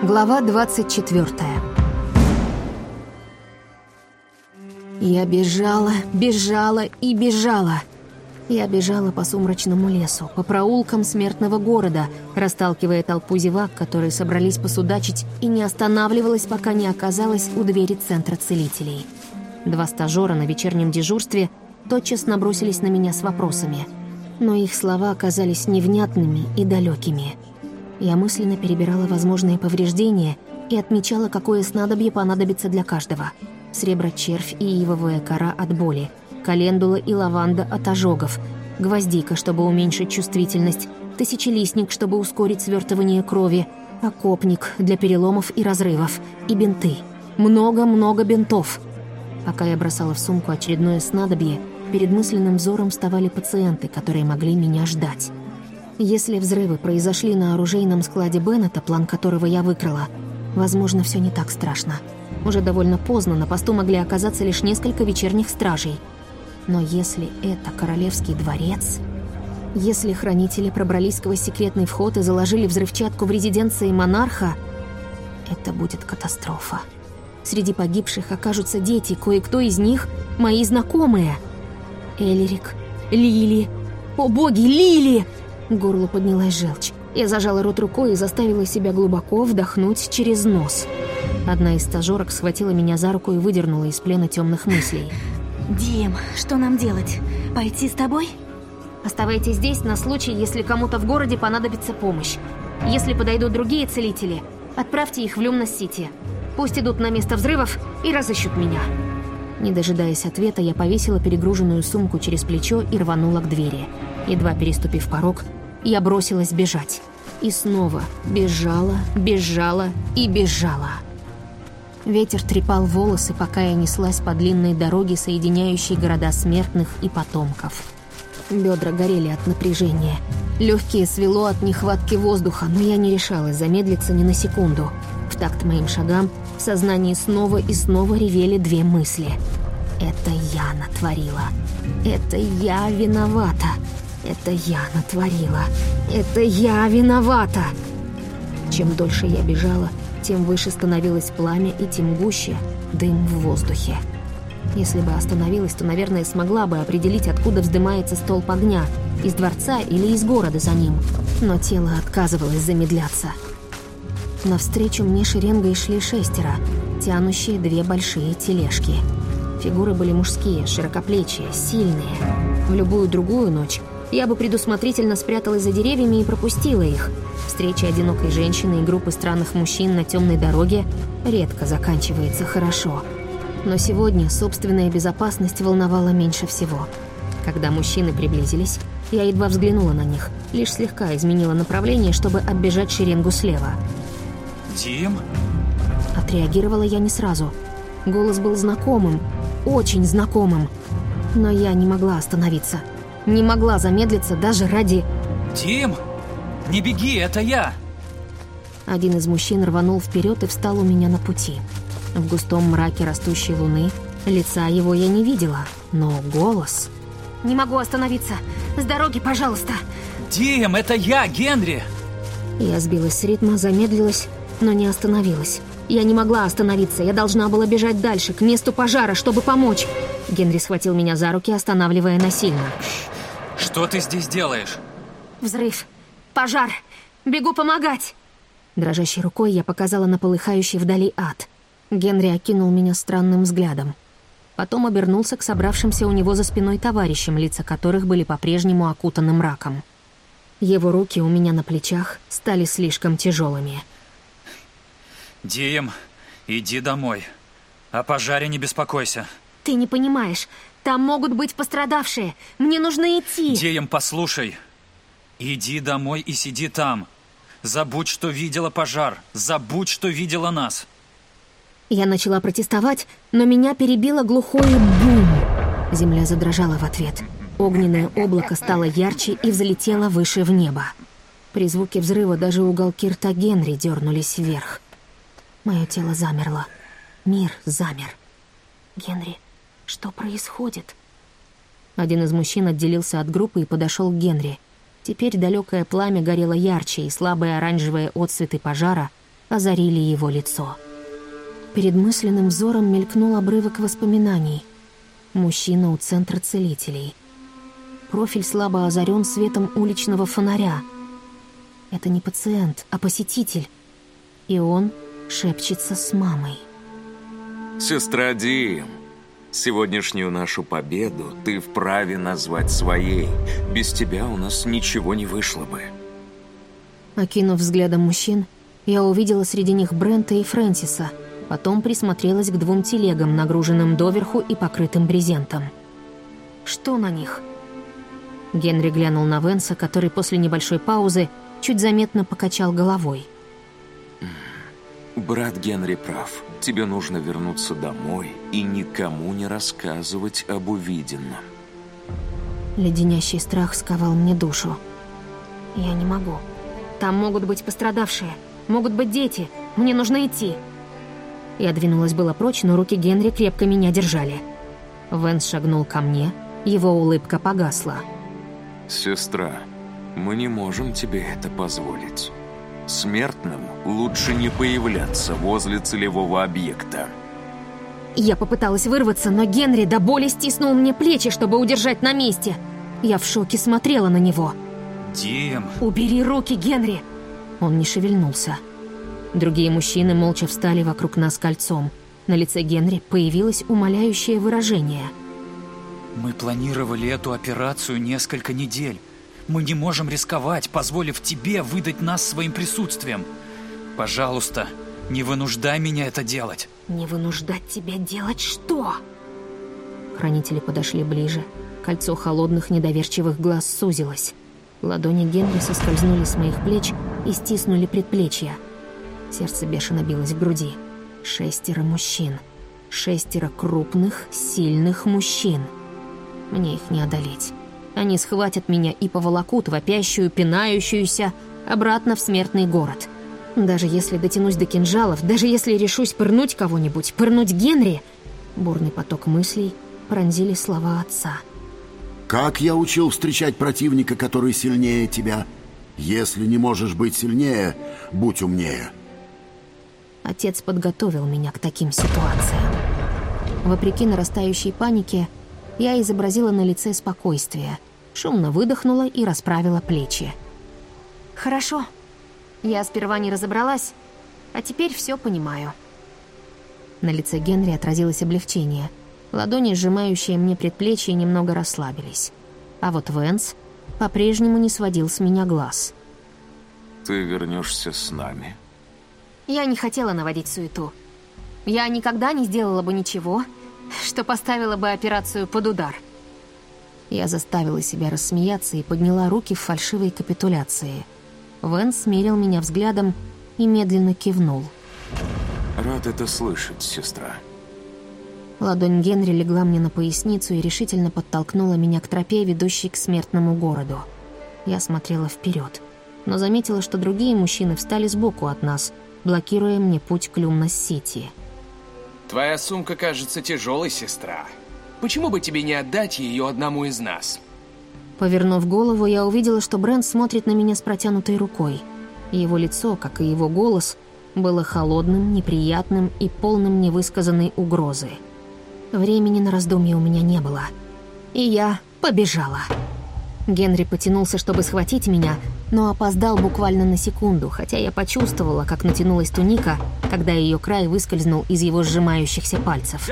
Глава 24 Я бежала, бежала и бежала. Я бежала по сумрачному лесу, по проулкам смертного города, расталкивая толпу зевак, которые собрались посудачить, и не останавливалась, пока не оказалась у двери центра целителей. Два стажера на вечернем дежурстве тотчас набросились на меня с вопросами. Но их слова оказались невнятными и далекими. Я мысленно перебирала возможные повреждения и отмечала, какое снадобье понадобится для каждого. Сребро-червь и ивовая кора от боли – календула и лаванда от ожогов, гвоздика, чтобы уменьшить чувствительность, тысячелистник, чтобы ускорить свертывание крови, окопник для переломов и разрывов, и бинты. Много-много бинтов. Пока я бросала в сумку очередное снадобье, перед мысленным взором вставали пациенты, которые могли меня ждать. Если взрывы произошли на оружейном складе Беннета, план которого я выкрала, возможно, все не так страшно. Уже довольно поздно на посту могли оказаться лишь несколько вечерних стражей — но если это королевский дворец... Если хранители пробрались сквозь секретный вход и заложили взрывчатку в резиденции монарха, это будет катастрофа. Среди погибших окажутся дети, кое-кто из них — мои знакомые. Элерик, Лили... О боги, Лили! Горло поднялась желчь. Я зажала рот рукой и заставила себя глубоко вдохнуть через нос. Одна из стажерок схватила меня за руку и выдернула из плена темных мыслей. Дим, что нам делать? Пойти с тобой? Оставайтесь здесь на случай, если кому-то в городе понадобится помощь. Если подойдут другие целители, отправьте их в Люмнос-Сити. Пусть идут на место взрывов и разыщут меня. Не дожидаясь ответа, я повесила перегруженную сумку через плечо и рванула к двери. Едва переступив порог, я бросилась бежать. И снова бежала, бежала и бежала. Ветер трепал волосы, пока я неслась по длинной дороге, соединяющей города смертных и потомков. Бедра горели от напряжения. Легкие свело от нехватки воздуха, но я не решалась замедлиться ни на секунду. В такт моим шагам в сознании снова и снова ревели две мысли. «Это я натворила. Это я виновата. Это я натворила. Это я виновата». Чем дольше я бежала, тем выше становилось пламя и тем гуще дым в воздухе. Если бы остановилась, то, наверное, смогла бы определить, откуда вздымается столб огня, из дворца или из города за ним. Но тело отказывалось замедляться. Навстречу мне шеренгой шли шестеро, тянущие две большие тележки. Фигуры были мужские, широкоплечие, сильные. В любую другую ночь я бы предусмотрительно спряталась за деревьями и пропустила их. Встреча одинокой женщины и группы странных мужчин на темной дороге редко заканчивается хорошо. Но сегодня собственная безопасность волновала меньше всего. Когда мужчины приблизились, я едва взглянула на них, лишь слегка изменила направление, чтобы оббежать шеренгу слева. «Дим?» Отреагировала я не сразу. Голос был знакомым, очень знакомым. Но я не могла остановиться. Не могла замедлиться даже ради... «Тим, не беги, это я!» Один из мужчин рванул вперед и встал у меня на пути. В густом мраке растущей луны лица его я не видела, но голос... «Не могу остановиться! С дороги, пожалуйста!» «Тим, это я, Генри!» Я сбилась с ритма, замедлилась, но не остановилась. Я не могла остановиться, я должна была бежать дальше, к месту пожара, чтобы помочь. Генри схватил меня за руки, останавливая насильно. Что ты здесь делаешь? Взрыв. Пожар. Бегу помогать. Дрожащей рукой я показала на полыхающий вдали ад. Генри окинул меня странным взглядом. Потом обернулся к собравшимся у него за спиной товарищам, лица которых были по-прежнему окутаны мраком. Его руки у меня на плечах стали слишком тяжелыми. «Дим, иди домой. О пожаре не беспокойся». «Ты не понимаешь. Там могут быть пострадавшие. Мне нужно идти. Деям, послушай. Иди домой и сиди там. Забудь, что видела пожар. Забудь, что видела нас. Я начала протестовать, но меня перебило глухое бум. Земля задрожала в ответ. Огненное облако стало ярче и взлетело выше в небо. При звуке взрыва даже уголки рта Генри дернулись вверх. Мое тело замерло. Мир замер. Генри что происходит? Один из мужчин отделился от группы и подошел к Генри. Теперь далекое пламя горело ярче, и слабые оранжевые отсветы пожара озарили его лицо. Перед мысленным взором мелькнул обрывок воспоминаний. Мужчина у центра целителей. Профиль слабо озарен светом уличного фонаря. Это не пациент, а посетитель. И он шепчется с мамой. Сестра Дим, сегодняшнюю нашу победу ты вправе назвать своей. Без тебя у нас ничего не вышло бы. Окинув взглядом мужчин, я увидела среди них Брента и Фрэнсиса, потом присмотрелась к двум телегам, нагруженным доверху и покрытым брезентом. Что на них? Генри глянул на Венса, который после небольшой паузы чуть заметно покачал головой. Брат Генри прав. Тебе нужно вернуться домой и никому не рассказывать об увиденном. Леденящий страх сковал мне душу. Я не могу. Там могут быть пострадавшие, могут быть дети. Мне нужно идти. Я двинулась было прочь, но руки Генри крепко меня держали. Венс шагнул ко мне, его улыбка погасла. Сестра, мы не можем тебе это позволить. Смертным лучше не появляться возле целевого объекта. Я попыталась вырваться, но Генри до боли стиснул мне плечи, чтобы удержать на месте. Я в шоке смотрела на него. Дим! «Убери руки, Генри!» Он не шевельнулся. Другие мужчины молча встали вокруг нас кольцом. На лице Генри появилось умоляющее выражение. Мы планировали эту операцию несколько недель. Мы не можем рисковать, позволив тебе выдать нас своим присутствием. Пожалуйста, не вынуждай меня это делать. «Не вынуждать тебя делать что?» Хранители подошли ближе. Кольцо холодных недоверчивых глаз сузилось. Ладони Генри соскользнули с моих плеч и стиснули предплечья. Сердце бешено билось в груди. Шестеро мужчин. Шестеро крупных, сильных мужчин. Мне их не одолеть. Они схватят меня и поволокут вопящую, пинающуюся обратно в смертный город. Даже если дотянусь до кинжалов, даже если решусь пырнуть кого-нибудь, пырнуть Генри, бурный поток мыслей пронзили слова отца. Как я учил встречать противника, который сильнее тебя? Если не можешь быть сильнее, будь умнее. Отец подготовил меня к таким ситуациям. Вопреки нарастающей панике, я изобразила на лице спокойствие, шумно выдохнула и расправила плечи. «Хорошо. Я сперва не разобралась, а теперь все понимаю». На лице Генри отразилось облегчение. Ладони, сжимающие мне предплечье, немного расслабились. А вот Венс по-прежнему не сводил с меня глаз. Ты вернешься с нами. Я не хотела наводить суету. Я никогда не сделала бы ничего, что поставило бы операцию под удар. Я заставила себя рассмеяться и подняла руки в фальшивой капитуляции. Венс смерил меня взглядом и медленно кивнул. Рад это слышать, сестра. Ладонь Генри легла мне на поясницу и решительно подтолкнула меня к тропе, ведущей к смертному городу. Я смотрела вперед, но заметила, что другие мужчины встали сбоку от нас, блокируя мне путь к Люмнос-Сити. Твоя сумка кажется тяжелой, сестра. Почему бы тебе не отдать ее одному из нас? Повернув голову, я увидела, что Брент смотрит на меня с протянутой рукой. Его лицо, как и его голос, было холодным, неприятным и полным невысказанной угрозы. Времени на раздумье у меня не было. И я побежала. Генри потянулся, чтобы схватить меня, но опоздал буквально на секунду, хотя я почувствовала, как натянулась туника, когда ее край выскользнул из его сжимающихся пальцев.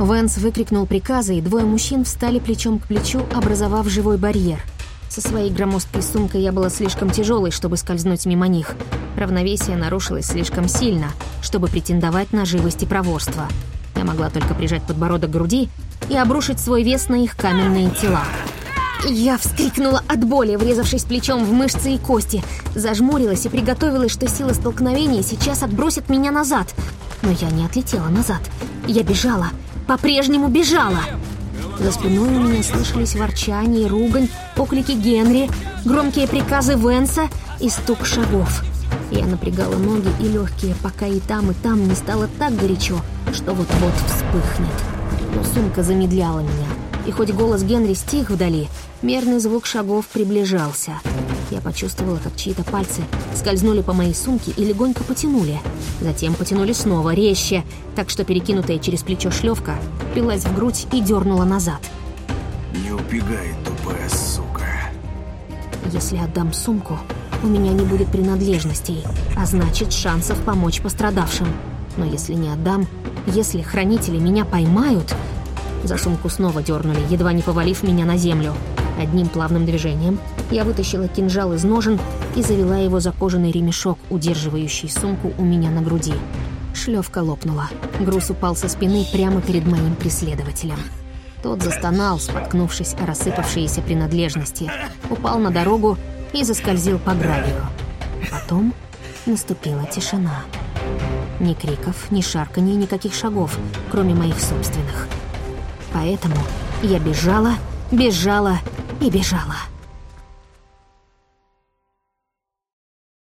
Венс выкрикнул приказы, и двое мужчин встали плечом к плечу, образовав живой барьер. Со своей громоздкой сумкой я была слишком тяжелой, чтобы скользнуть мимо них. Равновесие нарушилось слишком сильно, чтобы претендовать на живость и проворство. Я могла только прижать подбородок к груди и обрушить свой вес на их каменные тела. Я вскрикнула от боли, врезавшись плечом в мышцы и кости, зажмурилась и приготовилась, что сила столкновения сейчас отбросит меня назад. Но я не отлетела назад. Я бежала, по-прежнему бежала. За спиной у меня слышались ворчание, ругань, оклики Генри, громкие приказы Венса и стук шагов. Я напрягала ноги и легкие, пока и там, и там не стало так горячо, что вот-вот вспыхнет. Но сумка замедляла меня. И хоть голос Генри стих вдали, мерный звук шагов приближался. Я почувствовала, как чьи-то пальцы скользнули по моей сумке и легонько потянули. Затем потянули снова, резче, так что перекинутая через плечо шлевка пилась в грудь и дернула назад. Не убегай, тупая сука. Если отдам сумку, у меня не будет принадлежностей, а значит шансов помочь пострадавшим. Но если не отдам, если хранители меня поймают... За сумку снова дернули, едва не повалив меня на землю. Одним плавным движением я вытащила кинжал из ножен и завела его за кожаный ремешок, удерживающий сумку у меня на груди. Шлевка лопнула. Груз упал со спины прямо перед моим преследователем. Тот застонал, споткнувшись о рассыпавшиеся принадлежности, упал на дорогу и заскользил по гравию. Потом наступила тишина. Ни криков, ни шарканья, никаких шагов, кроме моих собственных. Поэтому я бежала, бежала и бежала.